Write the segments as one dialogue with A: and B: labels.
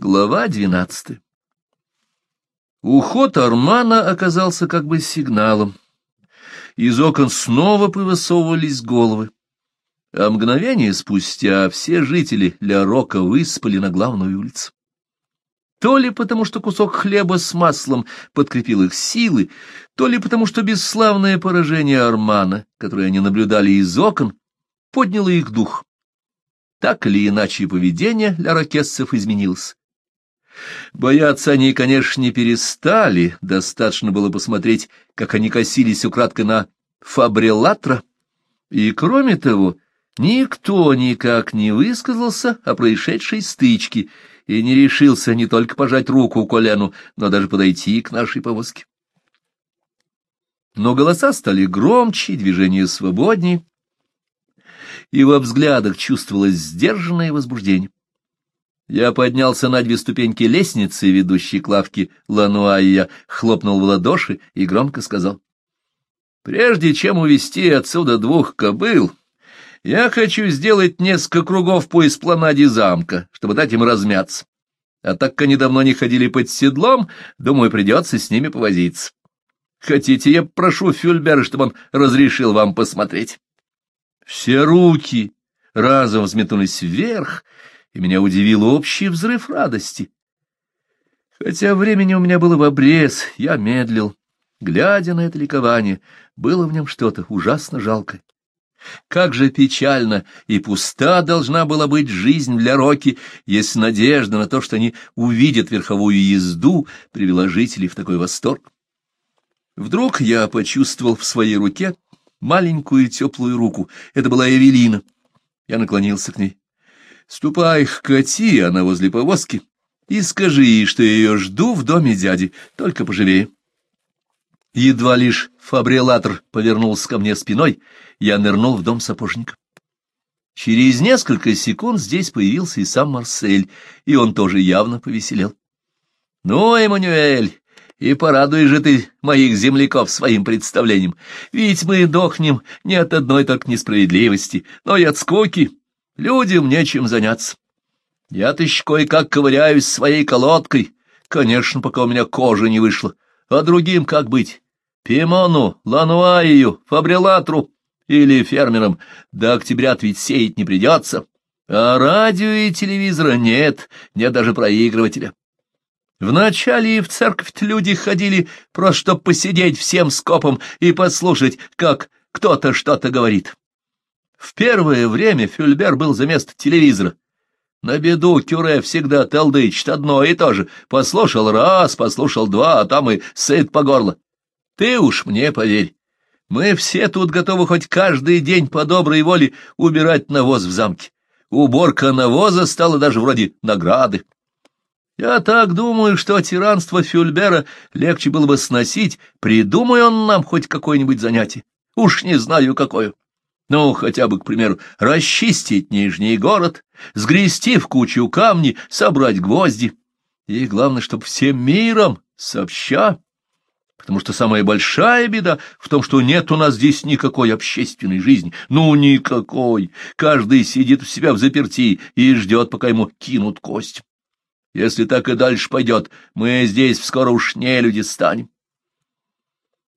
A: Глава двенадцатая. Уход Армана оказался как бы сигналом. Из окон снова повысовывались головы. А мгновение спустя все жители Ля Рока выспали на главную улицу. То ли потому, что кусок хлеба с маслом подкрепил их силы, то ли потому, что бесславное поражение Армана, которое они наблюдали из окон, подняло их дух. Так или иначе поведение лярокесцев изменилось. Бояться они, конечно, не перестали, достаточно было посмотреть, как они косились украдкой на Фабрилатра. И, кроме того, никто никак не высказался о происшедшей стычке и не решился не только пожать руку Коляну, но даже подойти к нашей повозке. Но голоса стали громче, движения свободнее, и во взглядах чувствовалось сдержанное возбуждение. Я поднялся на две ступеньки лестницы, ведущей к лавке Лануа, и я хлопнул в ладоши и громко сказал. «Прежде чем увести отсюда двух кобыл, я хочу сделать несколько кругов по эспланаде замка, чтобы дать им размяться. А так как они давно не ходили под седлом, думаю, придется с ними повозиться. Хотите, я прошу Фюльбера, чтобы он разрешил вам посмотреть?» Все руки разом взметнулись вверх — и меня удивил общий взрыв радости. Хотя времени у меня было в обрез, я медлил. Глядя на это ликование, было в нем что-то ужасно жалкое. Как же печально и пуста должна была быть жизнь для Роки, если надежда на то, что они увидят верховую езду, привела жителей в такой восторг. Вдруг я почувствовал в своей руке маленькую теплую руку. Это была Эвелина. Я наклонился к ней. Ступай к Кати, она возле повозки, и скажи ей, что я ее жду в доме дяди, только поживее. Едва лишь фабрилатор повернулся ко мне спиной, я нырнул в дом сапожника. Через несколько секунд здесь появился и сам Марсель, и он тоже явно повеселел. — Ну, Эммануэль, и порадуй же ты моих земляков своим представлением, ведь мы дохнем не от одной только несправедливости, но и от скуки. Людям нечем заняться. Я-то еще кое-как ковыряюсь своей колодкой, конечно, пока у меня кожа не вышла. А другим как быть? Пимону, лануаию, Фабрилатру или фермерам до октября ведь сеять не придется. А радио и телевизора нет, нет даже проигрывателя. Вначале и в церковь люди ходили, просто посидеть всем скопом и послушать, как кто-то что-то говорит. В первое время Фюльбер был за место телевизора. На беду Кюре всегда толдычит одно и то же. Послушал раз, послушал два, а там и сыт по горло. Ты уж мне поверь, мы все тут готовы хоть каждый день по доброй воле убирать навоз в замке. Уборка навоза стала даже вроде награды. Я так думаю, что тиранство Фюльбера легче было бы сносить, придумай он нам хоть какое-нибудь занятие. Уж не знаю, какое. Ну, хотя бы, к примеру, расчистить Нижний город, сгрести в кучу камни, собрать гвозди. И главное, чтобы всем миром сообща, потому что самая большая беда в том, что нет у нас здесь никакой общественной жизни. Ну, никакой. Каждый сидит у себя в заперти и ждет, пока ему кинут кость. Если так и дальше пойдет, мы здесь вскоро уж не люди станем.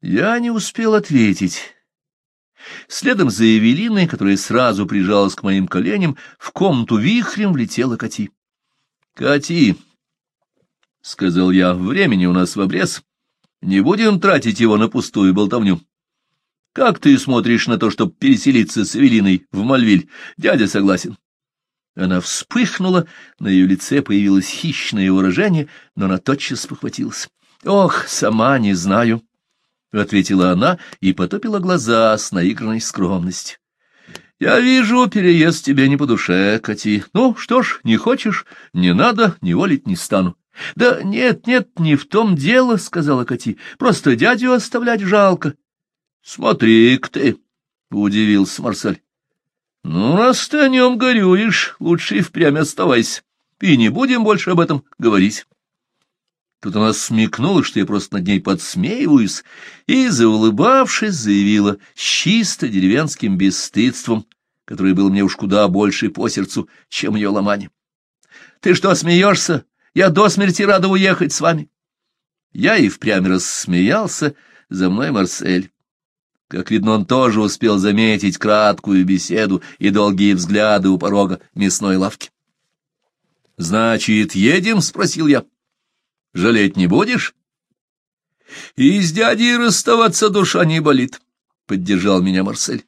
A: Я не успел ответить. Следом за Эвелиной, которая сразу прижалась к моим коленям, в комнату вихрем влетела Кати. — Кати, — сказал я, — времени у нас в обрез. Не будем тратить его на пустую болтовню. Как ты смотришь на то, чтобы переселиться с Эвелиной в Мальвиль? Дядя согласен. Она вспыхнула, на ее лице появилось хищное выражение, но она тотчас похватилась. — Ох, сама не знаю. —— ответила она и потопила глаза с наигранной скромностью. «Я вижу, переезд тебе не по душе, Кати. Ну, что ж, не хочешь, не надо, не волить не стану». «Да нет, нет, не в том дело», — сказала Кати, — «просто дядю оставлять жалко». «Смотри-ка ты», — удивился Марсель. «Ну, раз ты о нем горюешь, лучше и впрямь оставайся, и не будем больше об этом говорить». Тут она смекнула, что я просто над ней подсмеиваюсь, и, заулыбавшись, заявила чисто деревенским бесстыдством, которое было мне уж куда больше по сердцу, чем ее ломание. — Ты что, смеешься? Я до смерти рада уехать с вами. Я и впрямь рассмеялся, за мной Марсель. Как видно, он тоже успел заметить краткую беседу и долгие взгляды у порога мясной лавки. — Значит, едем? — спросил я. — жалеть не будешь? — И с дядей расставаться душа не болит, — поддержал меня Марсель.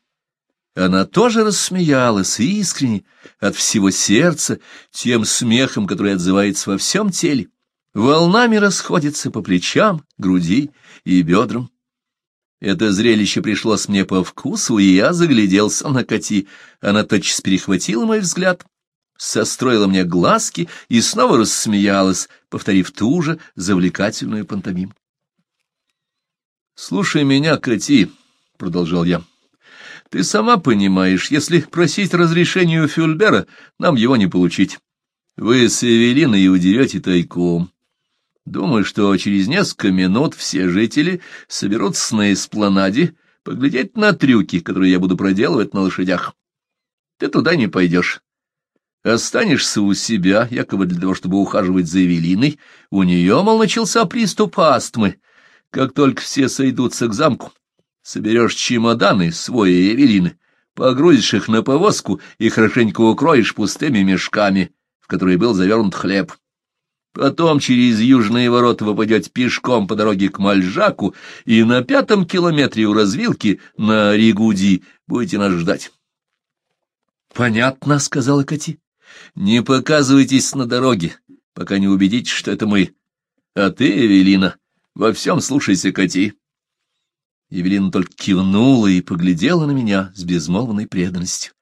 A: Она тоже рассмеялась искренне, от всего сердца, тем смехом, который отзывается во всем теле, волнами расходится по плечам, груди и бедрам. Это зрелище пришлось мне по вкусу, и я загляделся на Кати. Она тотчас перехватила мой взгляд состроила мне глазки и снова рассмеялась, повторив ту же завлекательную пантомиму. «Слушай меня, Кати», — продолжал я. «Ты сама понимаешь, если просить разрешения у Фюльбера, нам его не получить. Вы с Эвелиной удерете тайком. Думаю, что через несколько минут все жители соберутся на эспланаде поглядеть на трюки, которые я буду проделывать на лошадях. Ты туда не пойдешь. Останешься у себя, якобы для того, чтобы ухаживать за Эвелиной. У нее, мол, начался приступ астмы. Как только все сойдутся к замку, соберешь чемоданы свои и Эвелины, погрузишь их на повозку и хорошенько укроешь пустыми мешками, в которые был завернут хлеб. Потом через южные ворота вы пешком по дороге к Мальжаку, и на пятом километре у развилки на Ригуди будете нас ждать. — Понятно, — сказала Кати. Не показывайтесь на дороге, пока не убедитесь, что это мы. А ты, Эвелина, во всем слушайся Кати. Евелина только кивнула и поглядела на меня с безмолвной преданностью.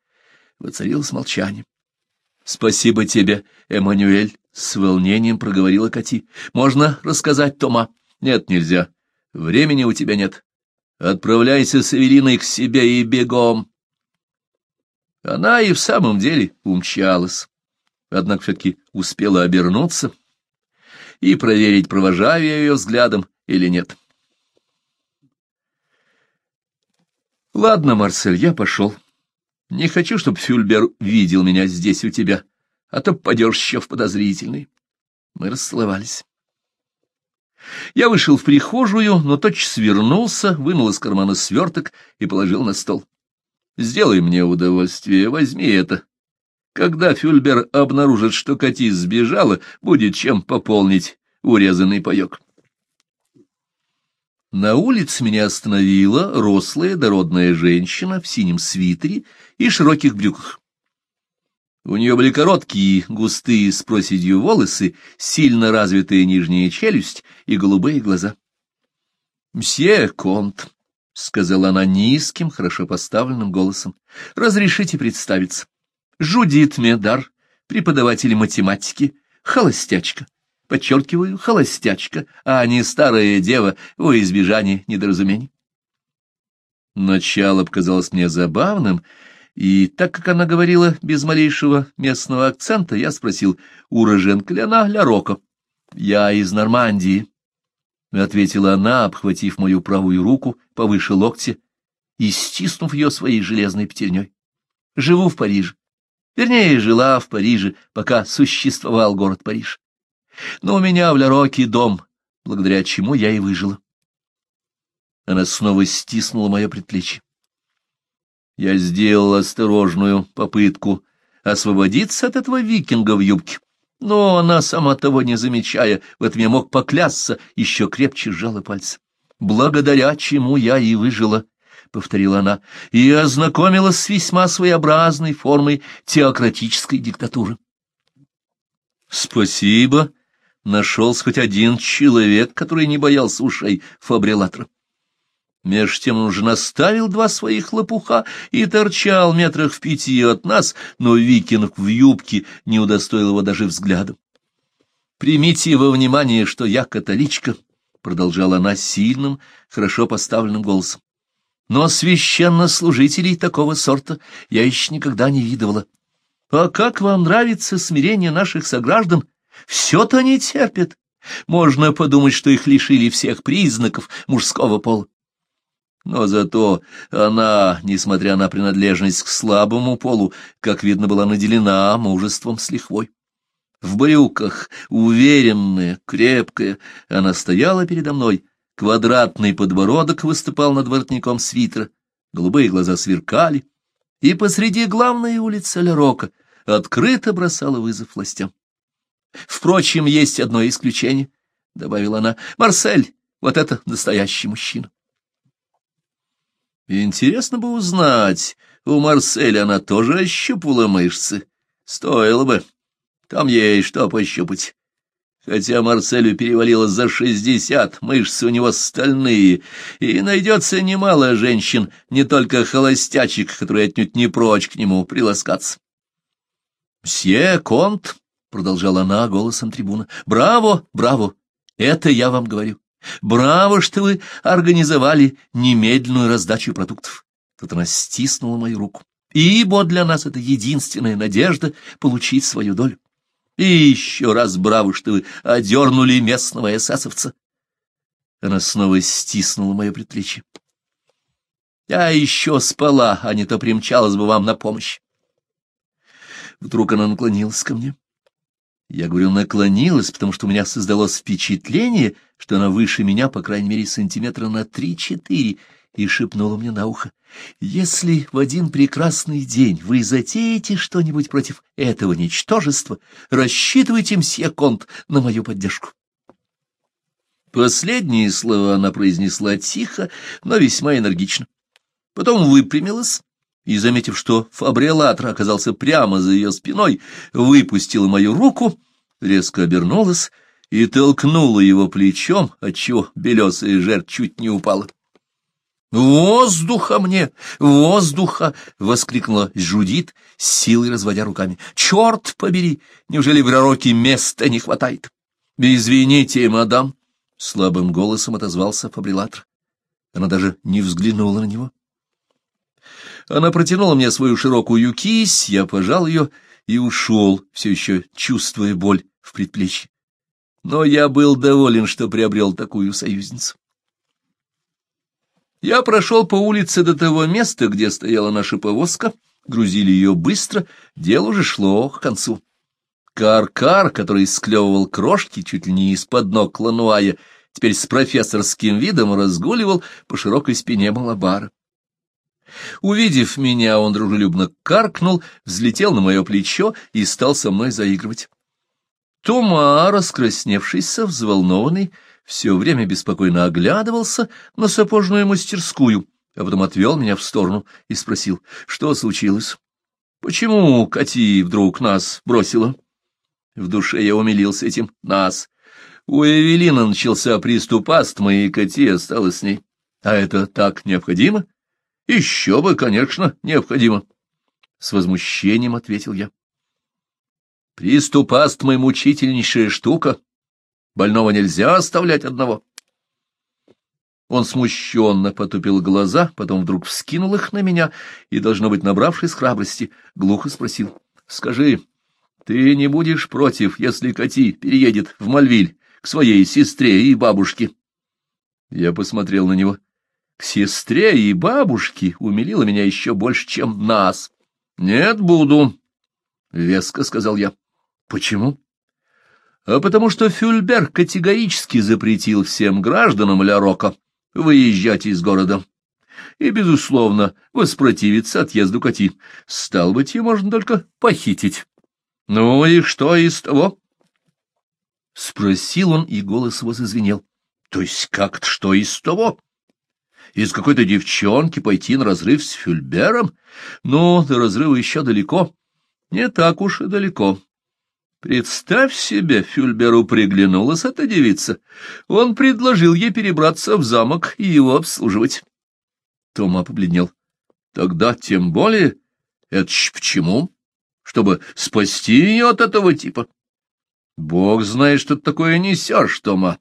A: Воцарилось молчание. — Спасибо тебе, Эммануэль, — с волнением проговорила Кати. — Можно рассказать Тома? — Нет, нельзя. Времени у тебя нет. Отправляйся с Эвелиной к себе и бегом. Она и в самом деле умчалась однако все-таки успела обернуться и проверить, провожаю я ее взглядом или нет. «Ладно, Марсель, я пошел. Не хочу, чтобы Фюльбер видел меня здесь у тебя, а то попадешь еще в подозрительный». Мы расцеловались. Я вышел в прихожую, но тотчас свернулся, вынул из кармана сверток и положил на стол. «Сделай мне удовольствие, возьми это. Когда Фюльбер обнаружит, что Кати сбежала, будет чем пополнить урезанный паёк. На улице меня остановила рослая дородная женщина в синем свитере и широких брюках. У нее были короткие, густые с проседью волосы, сильно развитая нижняя челюсть и голубые глаза. — Мсье Конт, — сказала она низким, хорошо поставленным голосом, — разрешите представиться. Жудит Медар, преподаватель математики, холостячка. Подчеркиваю, холостячка, а не старая дева во избежание недоразумений. Начало показалось мне забавным, и так как она говорила без малейшего местного акцента, я спросил, уроженка ли она для Рока? «Я из Нормандии», — ответила она, обхватив мою правую руку повыше локти и стиснув ее своей железной пятерней. «Живу в Париже. Вернее, жила в Париже, пока существовал город Париж. Но у меня в Лароке дом, благодаря чему я и выжила. Она снова стиснула мое предплечье. Я сделал осторожную попытку освободиться от этого викинга в юбке, но она, сама того не замечая, в этом я мог поклясться, еще крепче сжала пальцы. Благодаря чему я и выжила, — повторила она, — и ознакомилась с весьма своеобразной формой теократической диктатуры. Спасибо, нашелся хоть один человек, который не боялся ушей Фабрилатра. Меж тем он уже наставил два своих лопуха и торчал метрах в пяти от нас, но викинг в юбке не удостоил его даже взглядом. «Примите во внимание, что я католичка», — продолжала она сильным, хорошо поставленным голосом но священнослужителей такого сорта я еще никогда не видывала. А как вам нравится смирение наших сограждан? Все-то они терпят. Можно подумать, что их лишили всех признаков мужского пола. Но зато она, несмотря на принадлежность к слабому полу, как видно, была наделена мужеством с лихвой. В брюках, уверенная, крепкая, она стояла передо мной — Квадратный подбородок выступал над воротником свитера, голубые глаза сверкали, и посреди главной улицы Лерока открыто бросала вызов властям. «Впрочем, есть одно исключение», — добавила она. «Марсель, вот это настоящий мужчина». Интересно бы узнать, у Марселя она тоже ощупала мышцы. Стоило бы. Там ей что пощупать. Хотя Марселю перевалило за шестьдесят, мышцы у него стальные, и найдется немало женщин, не только холостячек, которые отнюдь не прочь к нему приласкаться. «Мсье Конт», — продолжала она голосом трибуна, — «браво, браво, это я вам говорю. Браво, что вы организовали немедленную раздачу продуктов». Тут она стиснула мою руку. «Ибо для нас это единственная надежда получить свою долю». И еще раз браво, что вы одернули местного эсэсовца. Она снова стиснула мое предплечье. Я еще спала, а не то примчалась бы вам на помощь. Вдруг она наклонилась ко мне. Я говорю, наклонилась, потому что у меня создалось впечатление, что она выше меня, по крайней мере, сантиметра на три-четыре, и шепнула мне на ухо, «Если в один прекрасный день вы затеете что-нибудь против этого ничтожества, рассчитывайте, мсье Конт, на мою поддержку». Последние слова она произнесла тихо, но весьма энергично. Потом выпрямилась и, заметив, что фабрилатор оказался прямо за ее спиной, выпустила мою руку, резко обернулась и толкнула его плечом, отчего белесая жертв чуть не упала. «Воздуха мне! Воздуха!» — воскликнула Жудит, силой разводя руками. «Черт побери! Неужели в Ророке места не хватает?» «Извините, мадам!» — слабым голосом отозвался Фабрилатр. Она даже не взглянула на него. Она протянула мне свою широкую кисть, я пожал ее и ушел, все еще чувствуя боль в предплечье. Но я был доволен, что приобрел такую союзницу. Я прошел по улице до того места, где стояла наша повозка, грузили ее быстро, дело уже шло к концу. Кар-кар, который склевывал крошки чуть ли не из-под ног Лануая, теперь с профессорским видом разгуливал по широкой спине малабара. Увидев меня, он дружелюбно каркнул, взлетел на мое плечо и стал со мной заигрывать. Тома, раскрасневшийся, взволнованный, все время беспокойно оглядывался на сапожную мастерскую, а потом отвел меня в сторону и спросил, что случилось. «Почему Кати вдруг нас бросила?» В душе я умилился этим «нас». У Эвелина начался приступ астмы, и Кати осталась с ней. А это так необходимо? Еще бы, конечно, необходимо. С возмущением ответил я. Приступ астмы — мучительнейшая штука. Больного нельзя оставлять одного. Он смущенно потупил глаза, потом вдруг вскинул их на меня и, должно быть, набравшись храбрости, глухо спросил. — Скажи, ты не будешь против, если Кати переедет в Мальвиль к своей сестре и бабушке? Я посмотрел на него. К сестре и бабушке умилило меня еще больше, чем нас. — Нет, буду, — веско сказал я. — Почему? — а потому что Фюльбер категорически запретил всем гражданам Ля Рока выезжать из города и, безусловно, воспротивиться отъезду Кати Стал быть, ее можно только похитить. — Ну и что из того? — спросил он, и голос его зазвенел. — То есть как-то что из того? Из какой-то девчонки пойти на разрыв с Фюльбером? Ну, до разрыва еще далеко. Не так уж и далеко. Представь себе, Фюльберу приглянулась эта девица. Он предложил ей перебраться в замок и его обслуживать. Тома побледнел. Тогда тем более... Это ж почему? Чтобы спасти ее от этого типа. Бог знает, что ты такое несешь, Тома.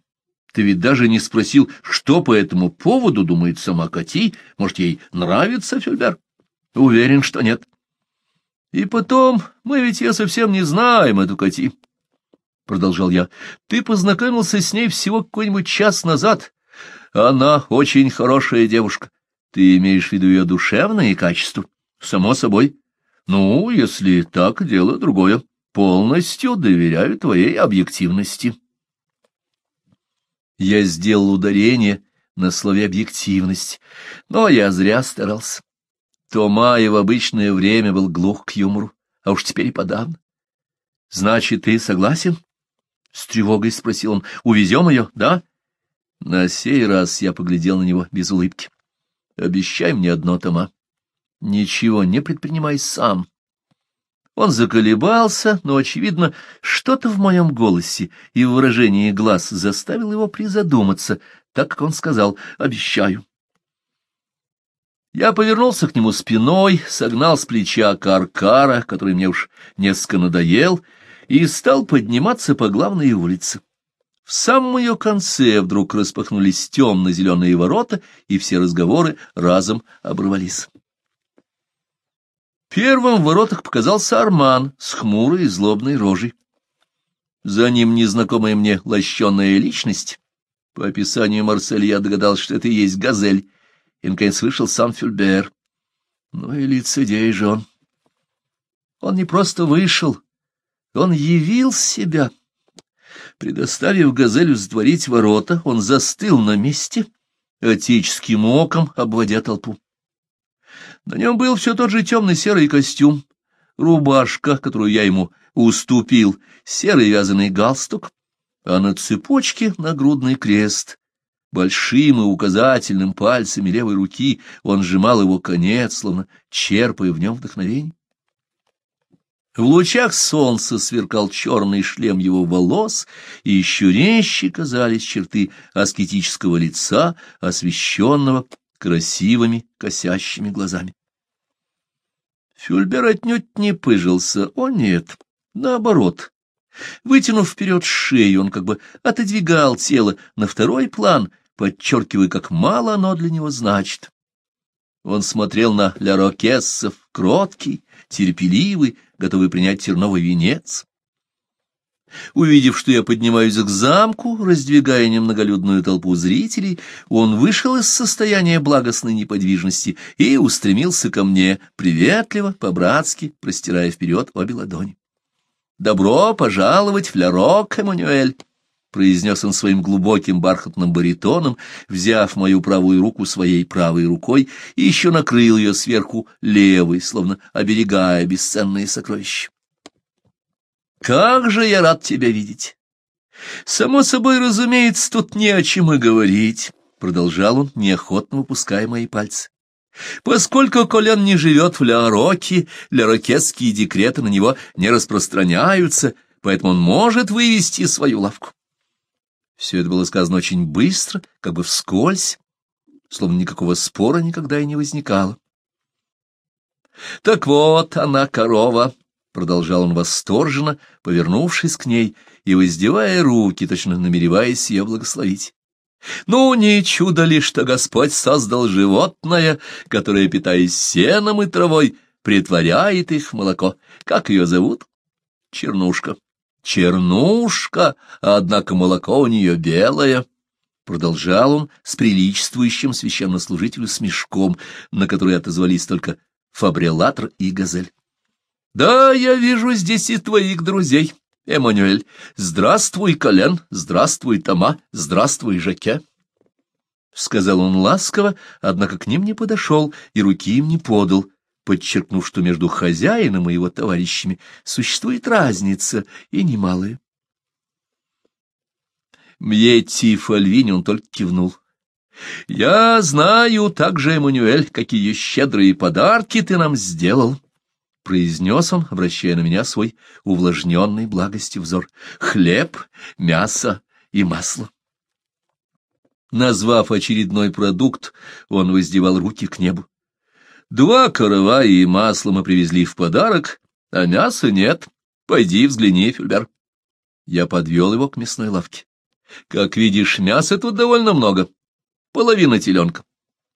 A: Ты ведь даже не спросил, что по этому поводу думает сама Кати. Может, ей нравится Фюльбер? Уверен, что нет. И потом, мы ведь ее совсем не знаем, эту Кати. Продолжал я. Ты познакомился с ней всего какой-нибудь час назад. Она очень хорошая девушка. Ты имеешь в виду ее душевные качества? Само собой. Ну, если так, дело другое. Полностью доверяю твоей объективности. Я сделал ударение на слове «объективность», но я зря старался. Тома и в обычное время был глух к юмору, а уж теперь и подавно. — Значит, ты согласен? — с тревогой спросил он. — Увезем ее, да? На сей раз я поглядел на него без улыбки. — Обещай мне одно, Тома. Ничего не предпринимай сам. Он заколебался, но, очевидно, что-то в моем голосе и в выражении глаз заставило его призадуматься, так как он сказал «обещаю». Я повернулся к нему спиной, согнал с плеча каркара, который мне уж несколько надоел, и стал подниматься по главной улице. В самом ее конце вдруг распахнулись темно-зеленые ворота, и все разговоры разом оборвались. Первым в воротах показался Арман с хмурой и злобной рожей. За ним незнакомая мне лощеная личность. По описанию Марсель я догадался, что это и есть газель, и, наконец, вышел сам Фюльбер. Ну и лицедей же он. Он не просто вышел, он явил себя. Предоставив газелю сдворить ворота, он застыл на месте, отеческим оком обводя толпу. На нем был все тот же темно-серый костюм, рубашка, которую я ему уступил, серый вязаный галстук, а на цепочке нагрудный крест, Большим и указательным пальцами левой руки он сжимал его конец, словно черпая в нем вдохновение. В лучах солнца сверкал черный шлем его волос, и еще резче казались черты аскетического лица, освещенного красивыми косящими глазами. Фюльбер отнюдь не пыжился, о нет, наоборот. Вытянув вперед шею, он как бы отодвигал тело на второй план подчеркивая, как мало оно для него значит. Он смотрел на лярокессов, кроткий, терпеливый, готовый принять терновый венец. Увидев, что я поднимаюсь к замку, раздвигая немноголюдную толпу зрителей, он вышел из состояния благостной неподвижности и устремился ко мне, приветливо, по-братски, простирая вперед обе ладони. «Добро пожаловать, Флярок Эммануэль!» — произнес он своим глубоким бархатным баритоном, взяв мою правую руку своей правой рукой и еще накрыл ее сверху левой, словно оберегая бесценные сокровища. «Как же я рад тебя видеть!» «Само собой, разумеется, тут не о чем и говорить», — продолжал он, неохотно выпуская мои пальцы. «Поскольку Колян не живет в Ляроке, лярокетские декреты на него не распространяются, поэтому он может вывести свою лавку. Все это было сказано очень быстро, как бы вскользь, словно никакого спора никогда и не возникало. «Так вот она, корова!» — продолжал он восторженно, повернувшись к ней и воздевая руки, точно намереваясь ее благословить. «Ну, не чудо ли, что Господь создал животное, которое, питаясь сеном и травой, притворяет их в молоко? Как ее зовут?» «Чернушка» чернушка, однако молоко у нее белое. Продолжал он с приличествующим священнослужителю смешком, на который отозвались только фабрилатор и газель. — Да, я вижу здесь и твоих друзей, Эммануэль. Здравствуй, Колен, здравствуй, Тома, здравствуй, Жаке. — сказал он ласково, однако к ним не подошел и руки им не подал подчеркнув, что между хозяином и его товарищами существует разница, и немалая. Мьетти Фальвини он только кивнул. «Я знаю также, Эммануэль, какие щедрые подарки ты нам сделал», — произнес он, обращая на меня свой увлажненный благостью взор. «Хлеб, мясо и масло». Назвав очередной продукт, он воздевал руки к небу. Два корова и масло мы привезли в подарок, а мяса нет. Пойди взгляни, Фюльбер. Я подвел его к мясной лавке. Как видишь, мяса тут довольно много. Половина теленка.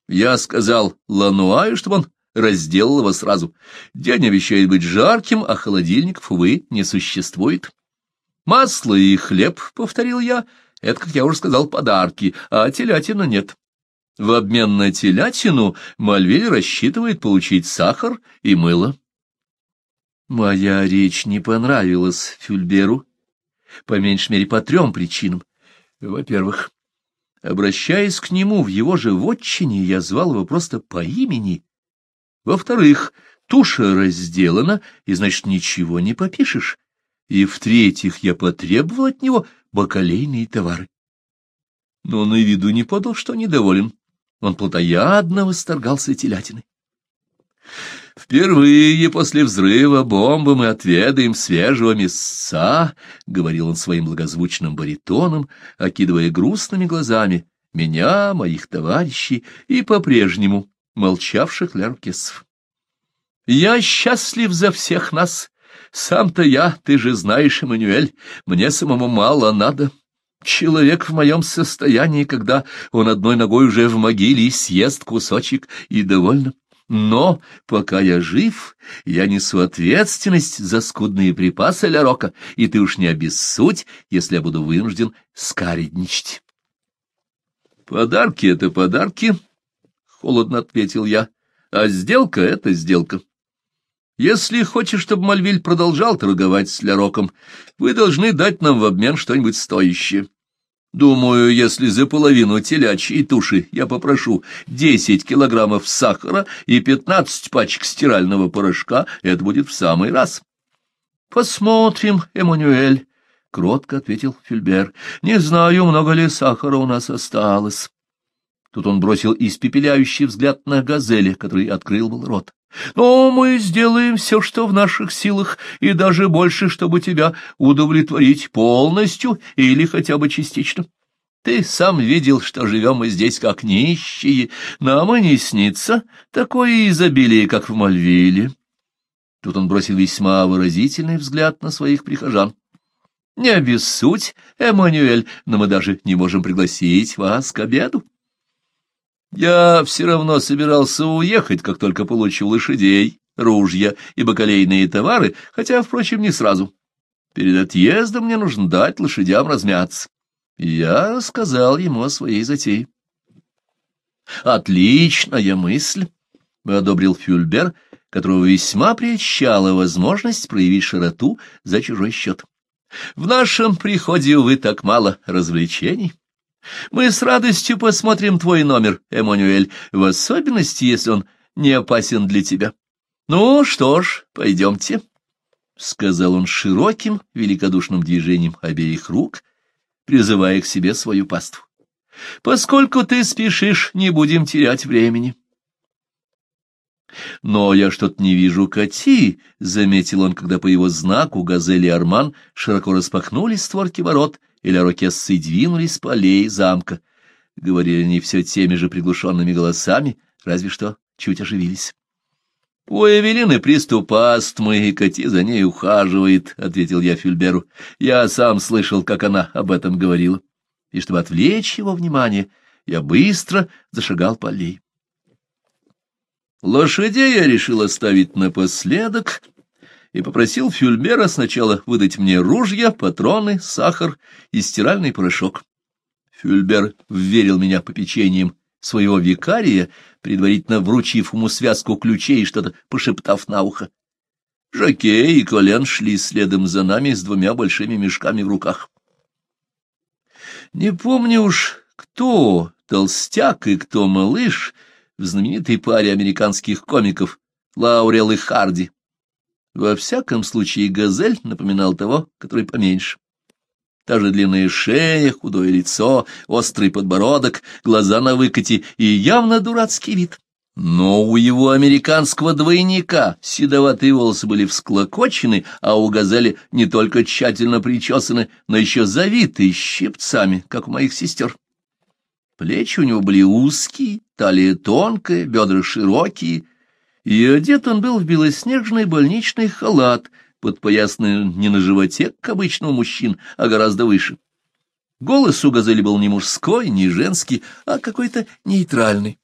A: Я сказал Лануаю, чтобы он разделал его сразу. День обещает быть жарким, а холодильников, увы, не существует. Масло и хлеб, — повторил я, — это, как я уже сказал, подарки, а телятина нет. В обмен на телятину Мальвиль рассчитывает получить сахар и мыло. Моя речь не понравилась Фюльберу, по меньшей мере по трем причинам. Во-первых, обращаясь к нему в его же вотчине, я звал его просто по имени. Во-вторых, туша разделана, и, значит, ничего не попишешь. И, в-третьих, я потребовал от него бакалейные товары но он и виду не подал, что недоволен он плотоядно восторгался телятиной. «Впервые после взрыва бомбы мы отведаем свежего мясца», — говорил он своим благозвучным баритоном, окидывая грустными глазами меня, моих товарищей и по-прежнему молчавших ляркесов. «Я счастлив за всех нас. Сам-то я, ты же знаешь, Эммануэль, мне самому мало надо». Человек в моем состоянии, когда он одной ногой уже в могиле съест кусочек и довольно. Но пока я жив, я несу ответственность за скудные припасы для рока, и ты уж не обессудь, если я буду вынужден скаредничать. Подарки — это подарки, — холодно ответил я, — а сделка — это сделка. Если хочешь, чтобы Мальвиль продолжал торговать с Ляроком, вы должны дать нам в обмен что-нибудь стоящее. Думаю, если за половину телячьей туши я попрошу 10 килограммов сахара и 15 пачек стирального порошка, это будет в самый раз. — Посмотрим, Эммануэль, — кротко ответил Фильбер. — Не знаю, много ли сахара у нас осталось. Тут он бросил испепеляющий взгляд на газели, который открыл был рот. Но мы сделаем все, что в наших силах, и даже больше, чтобы тебя удовлетворить полностью или хотя бы частично. Ты сам видел, что живем мы здесь как нищие. Нам и не снится такое изобилие, как в Мальвиле. Тут он бросил весьма выразительный взгляд на своих прихожан. — Не обессудь, Эммануэль, но мы даже не можем пригласить вас к обеду. Я все равно собирался уехать, как только получил лошадей, ружья и бакалейные товары, хотя, впрочем, не сразу. Перед отъездом мне нужно дать лошадям размяться. Я рассказал ему о своей затее. «Отличная мысль!» — одобрил Фюльбер, которого весьма приобщала возможность проявить широту за чужой счет. «В нашем приходе, увы, так мало развлечений». Мы с радостью посмотрим твой номер, Эммануэль, в особенности, если он не опасен для тебя. Ну что ж, пойдемте, — сказал он широким, великодушным движением обеих рук, призывая к себе свою паству. — Поскольку ты спешишь, не будем терять времени. — Но я что-то не вижу коти, — заметил он, когда по его знаку газели Арман широко распахнули створки ворот — и ларокессы двинулись с полей замка. Говорили они все теми же приглушенными голосами, разве что чуть оживились. — У Эвелины приступ астмы, и коти за ней ухаживает, — ответил я Фюльберу. Я сам слышал, как она об этом говорила. И чтобы отвлечь его внимание, я быстро зашагал полей. Лошадей я решил оставить напоследок — и попросил Фюльмера сначала выдать мне ружья, патроны, сахар и стиральный порошок. Фюльбер вверил меня попечением своего викария, предварительно вручив ему связку ключей и что-то пошептав на ухо. Жакей и Колен шли следом за нами с двумя большими мешками в руках. Не помню уж, кто толстяк и кто малыш в знаменитой паре американских комиков Лаурел и Харди во всяком случае, газель напоминал того, который поменьше. Та же длинная шея, худое лицо, острый подбородок, глаза на выкате и явно дурацкий вид. Но у его американского двойника седоватые волосы были всклокочены, а у газели не только тщательно причесаны, но еще завиты щипцами, как у моих сестер. Плечи у него были узкие, талия тонкая, бедра широкие, и одет он был в белоснежный больничный халат, подпоясный не на животе, как обычно у мужчин, а гораздо выше. Голос у газели был не мужской, не женский, а какой-то нейтральный.